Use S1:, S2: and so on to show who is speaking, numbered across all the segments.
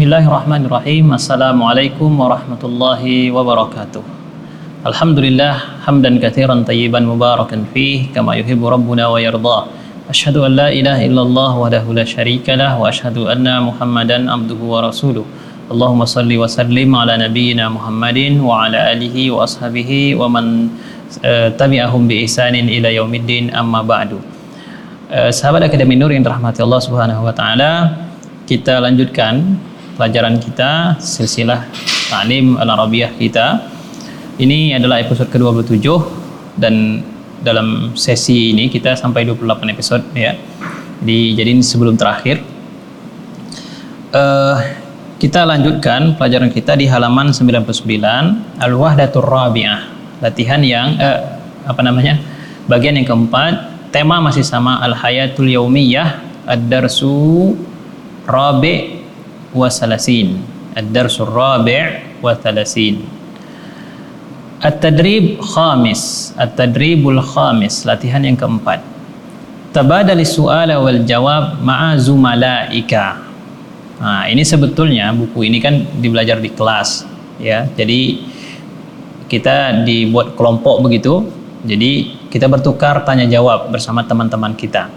S1: Bismillahirrahmanirrahim. Assalamualaikum warahmatullahi wabarakatuh. Alhamdulillah hamdan katsiran tayyiban mubarakan fih kama yuhibbu rabbuna wa yarda. Asyhadu an la ilaha illallah wahdahu la syarika wa asyhadu anna Muhammadan abduhu wa rasuluh. Allahumma salli wa sallim ala nabiyyina Muhammadin wa ala alihi wa ashabihi wa man uh, tabi'ahum bi ihsanin ila yaumiddin amma ba'du. Uh, sahabat Akademi Nur yang dirahmati Allah Subhanahu wa taala, kita lanjutkan pelajaran kita silsilah Ta'lim Al-Arabiyah kita. Ini adalah episode ke-27 dan dalam sesi ini kita sampai 28 episode ya. Jadi jadi ini sebelum terakhir. Uh, kita lanjutkan pelajaran kita di halaman 99 Al-Wahdatur Rabi'ah. Latihan yang uh, apa namanya? Bagian yang keempat, tema masih sama Al-Hayatul Yaumiyah Ad-Darsu Rabi' Rabi' wa Thalasin At-Tadrib Khamis At-Tadribul Khamis Latihan yang keempat Tabadali su'ala wal jawab ma'a zumalaika Nah, ini sebetulnya buku ini kan dibelajar di kelas ya. Jadi kita dibuat kelompok begitu. Jadi kita bertukar tanya jawab bersama teman-teman kita.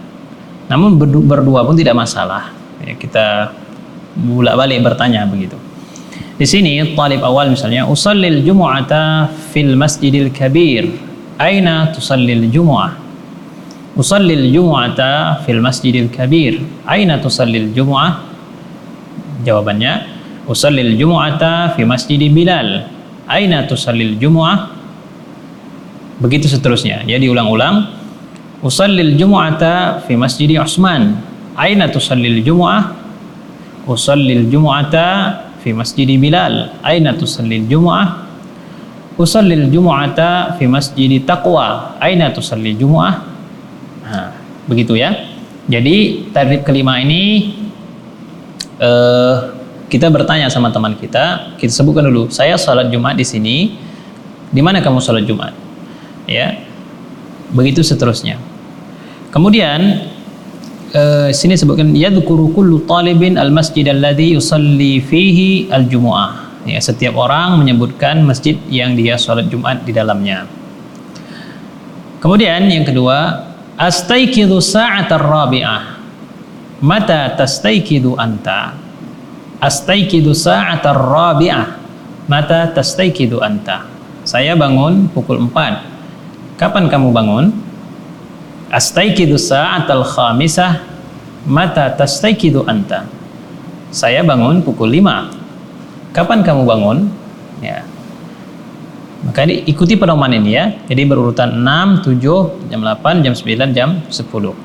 S1: Namun berdua pun tidak masalah. Ya, kita bolak balik bertanya begitu. Di sini talib awal misalnya usallil jumu'ata fil masjidil kabir. Aina tusallil jumu'ah? Usallil jumu'ata fil masjidil kabir. Aina tusallil jumu'ah? Jawabannya usallil jumu'ata fi masjidi Bilal. Aina tusallil jumu'ah? Begitu seterusnya. Ya diulang-ulang. Usallil jumu'ata fi masjidi Utsman. Aina tusallil jumu'ah? Usallil jumu'ata fi masjid Bilal. Aina tusallil jumu'ah? Usallil jumu'ata fi masjid Taqwa. Aina tusallil jumu'ah? Nah, begitu ya. Jadi tarif kelima ini uh, kita bertanya sama teman kita. Kita sebutkan dulu saya salat Jumat di sini. Di mana kamu salat Jumat? Ya. Begitu seterusnya. Kemudian uh, sini sebutkan yadhkuru kullu talibin al masjid alladhi yusalli fihi al jumu'ah ya setiap orang menyebutkan masjid yang dia salat Jumat di dalamnya. Kemudian yang kedua astaikidu sa'atar rabi'ah. Mata tastaikidu anta? Astaikidu sa'atar rabi'ah. Mata tastaikidu anta? Saya bangun pukul 4 kapan kamu bangun Astaikidu sa'atal khamisah mata tastaikidu anta. Saya bangun pukul 5. Kapan kamu bangun? Ya. Maka ini ikuti pedoman ini ya. Jadi berurutan 6, 7, jam 8, jam 9, jam 10.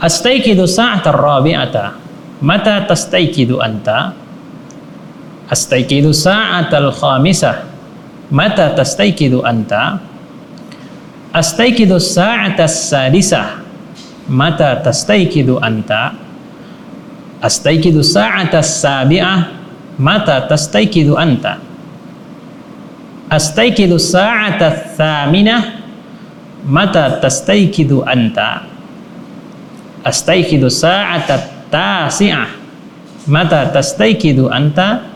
S1: Astaikidu sa'atal rabi'ata. Mata tastaikidu anta? Astaikidu sa'atal khamisah. Mata tastaikidu anta? Astaikidu sa'ata sadisah mata tastaikidu anta. Astaikidu sa'ata sabi'ah mata tastaikidu anta. Astaikidu sa'ata thaminah mata tastaikidu anta. Astaikidu sa'ata tasi'ah mata tastaikidu anta.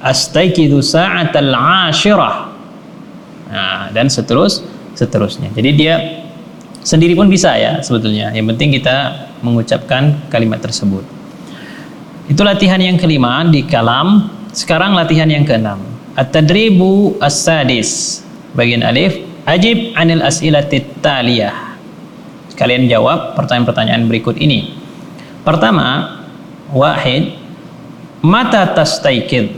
S1: Astaikidu sa'atal ashirah nah, dan seterusnya seterusnya. Jadi dia sendiri pun bisa ya sebetulnya. Yang penting kita mengucapkan kalimat tersebut. Itu latihan yang kelima di kalam. Sekarang latihan yang keenam. At-tadribu as-sadis. Bagian alif, ajib anil as'ilati taliyah. Kalian jawab pertanyaan-pertanyaan berikut ini. Pertama, wahid, mata tastaikid?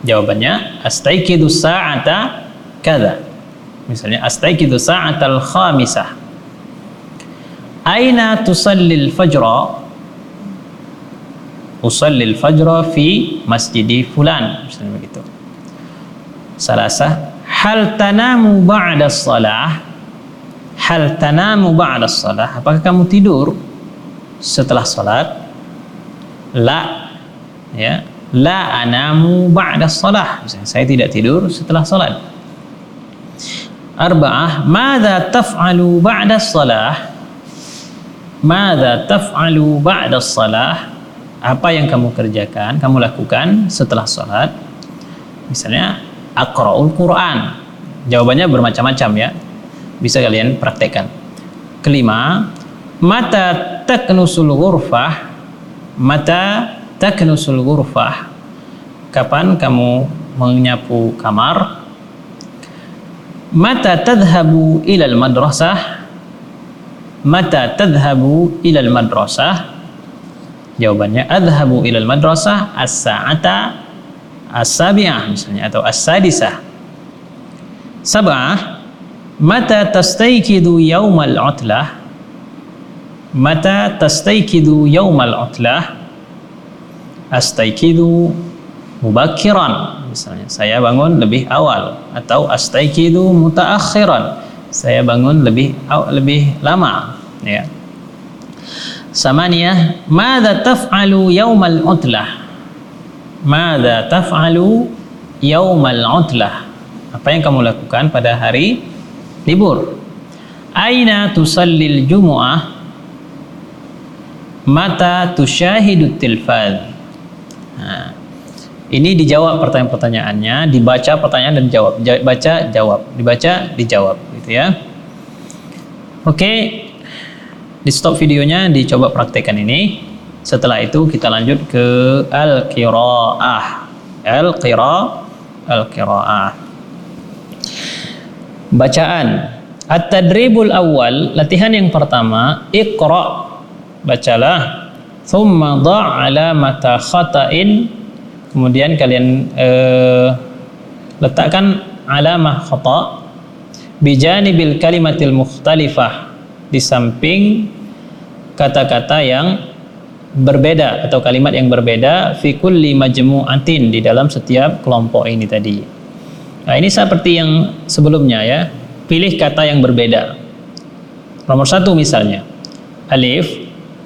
S1: Jawabannya, astaikidu sa'ata kada. Misalnya astaikidu sa'atal khamisah. Aina tusallil fajra? Usallil fajra fi masjidi fulan. Misalnya begitu. Salasah. Hal tanamu ba'da salah? Hal tanamu ba'da salah? Apakah kamu tidur setelah salat? La. Ya. La anamu ba'da salah. Misalnya, saya tidak tidur setelah salat arba'ah madza taf'alu ba'da salah madza taf'alu ba'da salah apa yang kamu kerjakan, kamu lakukan setelah sholat. Misalnya, akra'ul Quran. Jawabannya bermacam-macam ya. Bisa kalian praktekkan. Kelima, mata taknusul ghurfah. Mata taknusul ghurfah. Kapan kamu menyapu kamar? متى تذهب إلى المدرسة؟ متى تذهب إلى المدرسة؟ Jawabannya أذهب إلى المدرسة الساعة السابعة misalnya atau السادسة سبعة متى تستيقظ يوم العطلة؟ متى تستيقظ يوم العطلة؟ أستيقظ مبكراً misalnya. Saya bangun lebih awal atau astaykidu mutaakhiran. Saya bangun lebih lebih lama ya. Samaniyah madza taf'alu yaumal utlah? Madza taf'alu yaumal utlah? Apa yang kamu lakukan pada hari libur? Aina tusallil jumu'ah? Mata tusyahidu tilfaz nah, ini dijawab pertanyaan-pertanyaannya dibaca pertanyaan dan dijawab baca jawab. Dibaca dijawab gitu ya. Oke. Di stop videonya dicoba praktekkan ini. Setelah itu kita lanjut ke al-qiraah. Al-qiraah. Al-qiraah. Bacaan. At-tadribul awal latihan yang pertama iqra. Bacalah. Thumma dha' alamata khata'in kemudian kalian uh, letakkan alamah khata' bijanibil kalimatil mukhtalifah di samping kata-kata yang berbeda atau kalimat yang berbeda fi kulli majmu'atin di dalam setiap kelompok ini tadi. Nah, ini seperti yang sebelumnya ya. Pilih kata yang berbeda. Nomor satu misalnya. Alif,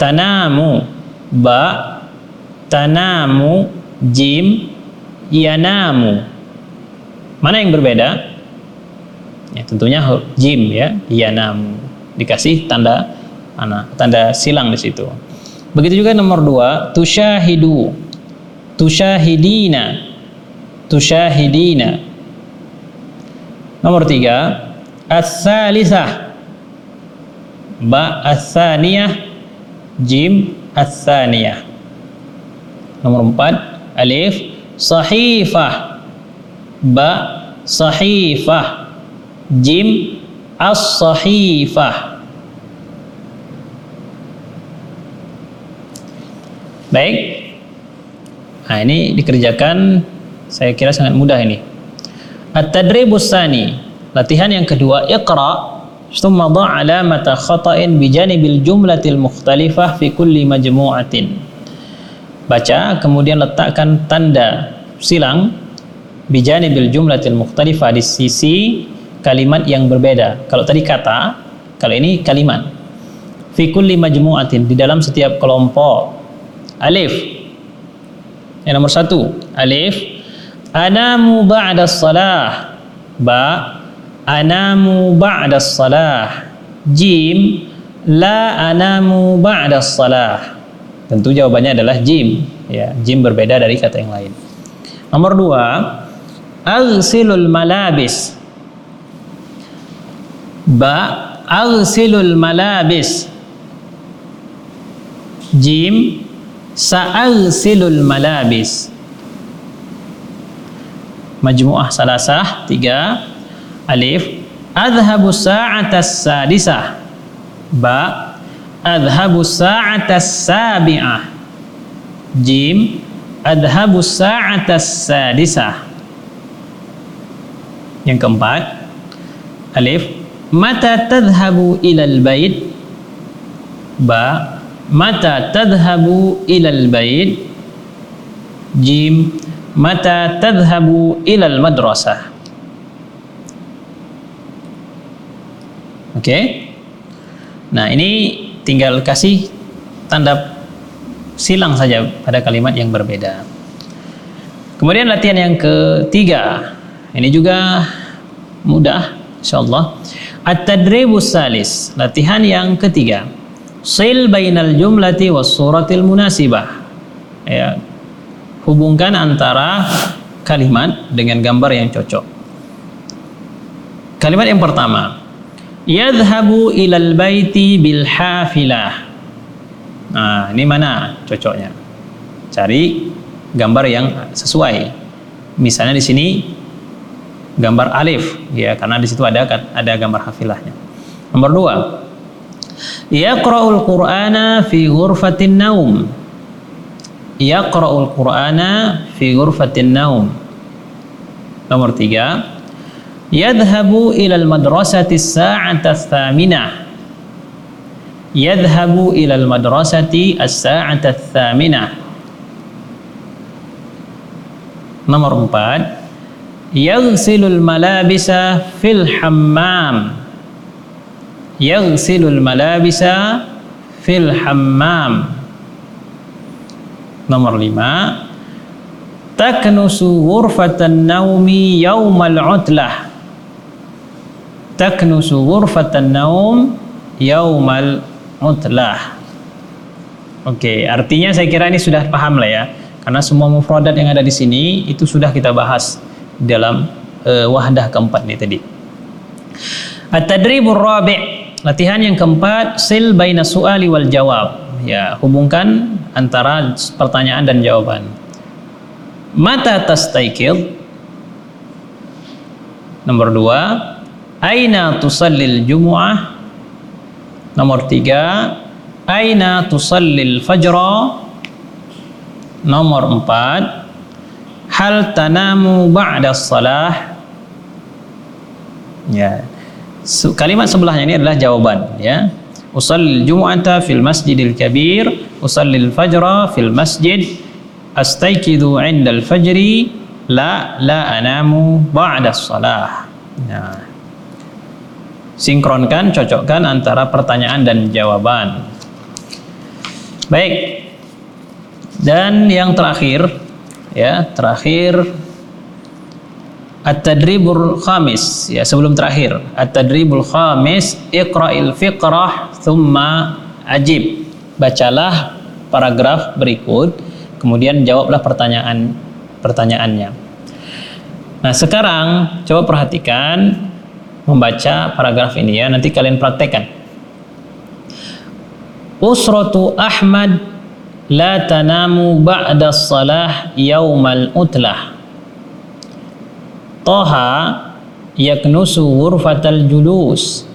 S1: tanamu, ba, tanamu, jim, yanamu. Mana yang berbeda? Ya, tentunya jim ya, yanamu dikasih tanda mana tanda silang di situ. Begitu juga nomor dua, tusyahidu, tusyahidina, tusyahidina. Nomor tiga, as-salisah, ba as-saniyah, jim as-saniyah. Nomor empat, alif, sahifah, ba sahifah, jim as-sahifah. Baik. Nah, ini dikerjakan saya kira sangat mudah ini. At-tadribus sani. Latihan yang kedua, iqra dha' alamata khata'in bi janibil jumlatil mukhtalifah fi kulli majmu'atin. Baca, kemudian letakkan tanda silang bijanibil jumlatil mukhtalifah di sisi kalimat yang berbeda. Kalau tadi kata, kalau ini kalimat. Fi kulli majmu'atin di dalam setiap kelompok. Alif. Yang nomor satu, alif. Anamu ba'da salah. Ba. Anamu ba'da salah. Jim. La anamu ba'da salah. Tentu jawabannya adalah jim. Ya, jim berbeda dari kata yang lain. Nomor dua, aghsilul malabis. Ba aghsilul malabis. Jim sa'aghsilul malabis. Majmu'ah salasah tiga. Alif adhabu sa'atas sadisah. Ba adhabu sa'atas sabi'ah jim. Adhabu sa'atas sadisah yang keempat. Alif. Mata tadhhabu ilal bait ba. Mata tadhhabu ilal bait jim. Mata tadhhabu ilal madrasah. Oke okay? nah ini tinggal kasih tanda silang saja pada kalimat yang berbeda. Kemudian latihan yang ketiga. Ini juga mudah insyaallah. At-tadribus salis, latihan yang ketiga. Sil bainal jumlati was suratil munasibah. ya hubungkan antara kalimat dengan gambar yang cocok. Kalimat yang pertama yadhhabu ilal baiti bil hafilah nah ini mana cocoknya cari gambar yang sesuai misalnya di sini gambar alif ya karena di situ ada ada gambar hafilahnya nomor dua Yaqra'ul Qur'ana fi ghurfatin naum. Yaqra'ul Qur'ana fi ghurfatin naum. Nomor tiga. Yadhabu ilal madrasati sa'ata thaminah. Yadhabu ilal madrasati as-sa'ata thaminah. Nomor empat. Yaghsilul malabisa fil hammam yaghsilul malabisa fil hammam nomor lima taknusu ghurfatan naumi yaumal utlah taknusu ghurfatan naum yaumal utlah Oke, artinya saya kira ini sudah paham lah ya. Karena semua mufradat yang ada di sini itu sudah kita bahas dalam uh, wahdah keempat ini tadi. At-tadribur rabi' Latihan yang keempat, sil baina su'ali wal jawab. Ya, hubungkan antara pertanyaan dan jawaban. Mata tastaikid? Nomor dua, aina tusallil jumu'ah? Nomor tiga, aina tusallil fajra? Nomor empat, hal tanamu ba'da salah? Ya, kalimat sebelahnya ini adalah jawaban ya usallil jumu'ata fil masjidil kabir usallil fajra fil masjid astaikidu indal fajri la la anamu ba'da salah nah sinkronkan cocokkan antara pertanyaan dan jawaban. Baik. Dan yang terakhir ya terakhir. At-tadribul khamis ya sebelum terakhir. At-tadribul khamis Iqra'il fiqrah Thumma ajib. Bacalah paragraf berikut Kemudian jawablah pertanyaan pertanyaannya. Nah sekarang coba perhatikan Membaca paragraf ini ya. Nanti kalian praktekkan. Usratu Ahmad La tanamu ba'da salah Yaumal utlah. Toha yaknusu ghurfatal julus.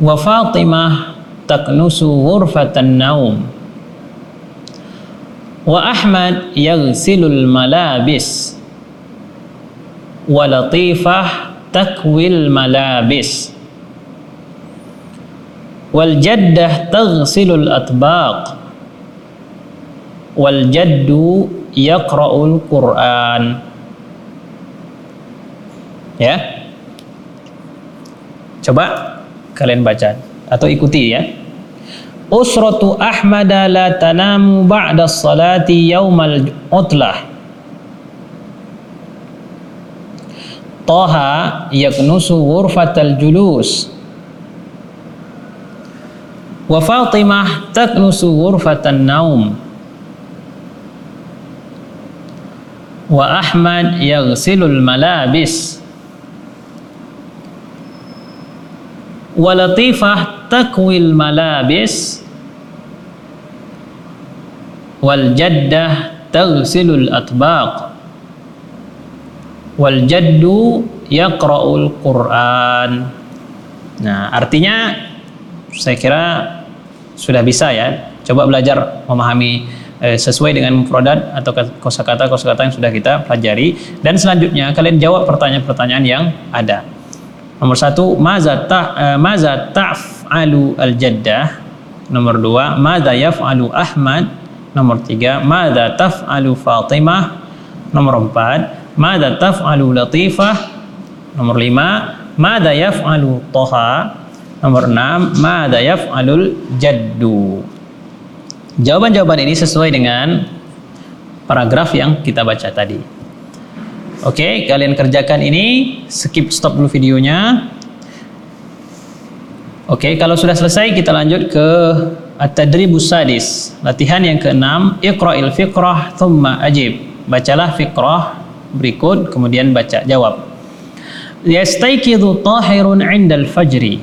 S1: Wa Fatimah taknusu ghurfatan naum. Wa Ahmad yaghsilul malabis. Wa Latifah takwil malabis wal jaddah taghsilul atbaq wal jaddu yaqra'ul Qur'an Ya. Coba kalian baca atau ikuti ya. Usratu Ahmada la tanamu ba'da salati yaumal utlah. Taha yaknusu ghurfatal julus. Wa Fatimah taknusu ghurfatan naum. Wa Ahmad yaghsilul malabis. walatifah takwil malabis wal jaddah taghsilul atbaq wal jaddu yaqra'ul Qur'an nah artinya saya kira sudah bisa ya coba belajar memahami eh, sesuai dengan mufradat atau kosakata kosakata yang sudah kita pelajari dan selanjutnya kalian jawab pertanyaan-pertanyaan yang ada Nomor satu, maza ta uh, maza ta'falu al-jaddah. Nomor dua, maza yaf'alu Ahmad. Nomor tiga, maza taf'alu Fatimah. Nomor empat, maza taf'alu Latifah. Nomor lima, maza yaf'alu Toha. Nomor enam, maza yaf'alul jaddu. Jawaban-jawaban ini sesuai dengan paragraf yang kita baca tadi. Oke, kalian kerjakan ini, skip stop dulu videonya. Oke, kalau sudah selesai kita lanjut ke At-tadribus sadis. Latihan yang keenam, iqra'il fiqrah thumma ajib. Bacalah fiqrah berikut kemudian baca jawab. Yastayqidhu tahirun 'inda al-fajri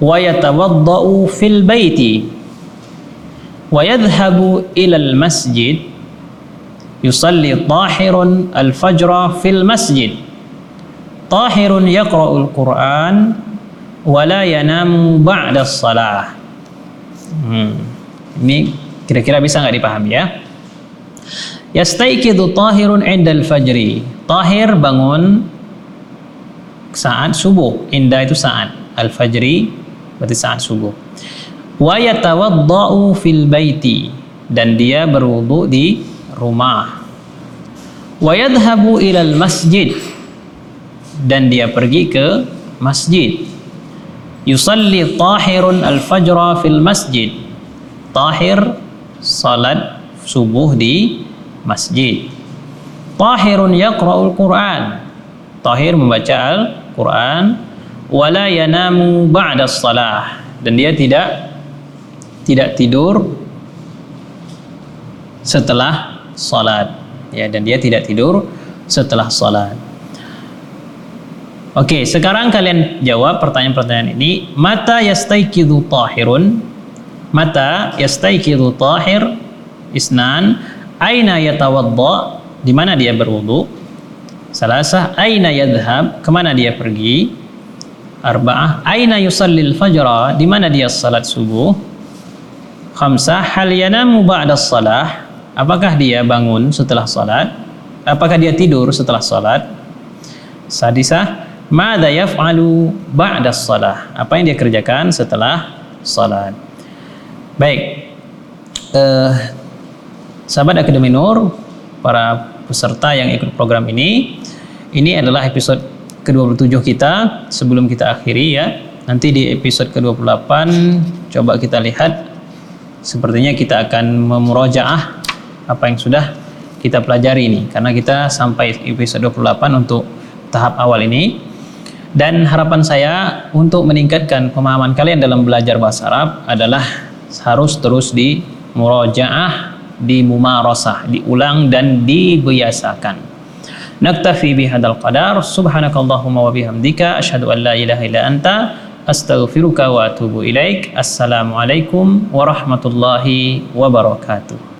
S1: wa yatawadda'u fil baiti wa yadhhabu ila al-masjid yusalli tahirun al-fajra fil masjid. Tahirun yaqra'ul Qur'an wa la yanamu ba'da as-salah. Hmm. Ini kira-kira bisa nggak dipahami ya? Yastaikidu tahirun indal fajri. Tahir bangun saat subuh. Indah itu saat. Al-fajri berarti saat subuh. Wa yatawadda'u fil baiti. Dan dia berwudu di rumah. Wa yadhabu ilal masjid. Dan dia pergi ke masjid yusalli tahirun al-fajra fil masjid tahir salat subuh di masjid tahirun yaqra'ul quran tahir membaca al-quran wala yanamu ba'da salah dan dia tidak tidak tidur setelah salat ya dan dia tidak tidur setelah salat Oke, sekarang kalian jawab pertanyaan-pertanyaan ini. Mata yastaikidu tahirun? Mata yastaikidu tahir? Isnan. Aina yatawadda? Di mana dia berwudu? Salasah. Aina yadhab? Ke mana dia pergi? Arba'ah. Aina yusallil fajra? Di mana dia salat subuh? Khamsah. Hal yanamu ba'da salah? Apakah dia bangun setelah salat? Apakah dia tidur setelah salat? Sadisah. Mada yaf'alu ba'da salah? Apa yang dia kerjakan setelah salat? Baik. Uh, sahabat Akademi Nur, para peserta yang ikut program ini, ini adalah episode ke-27 kita sebelum kita akhiri ya. Nanti di episode ke-28 coba kita lihat sepertinya kita akan memurojaah apa yang sudah kita pelajari ini karena kita sampai episode 28 untuk tahap awal ini dan harapan saya untuk meningkatkan pemahaman kalian dalam belajar bahasa Arab adalah harus terus di murojaah, di mumarasah, diulang dan dibiasakan. Naktafi bihadal qadar. Subhanakallahumma wa bihamdika asyhadu an la ilaha illa anta astaghfiruka wa atubu ilaik. Assalamualaikum warahmatullahi wabarakatuh.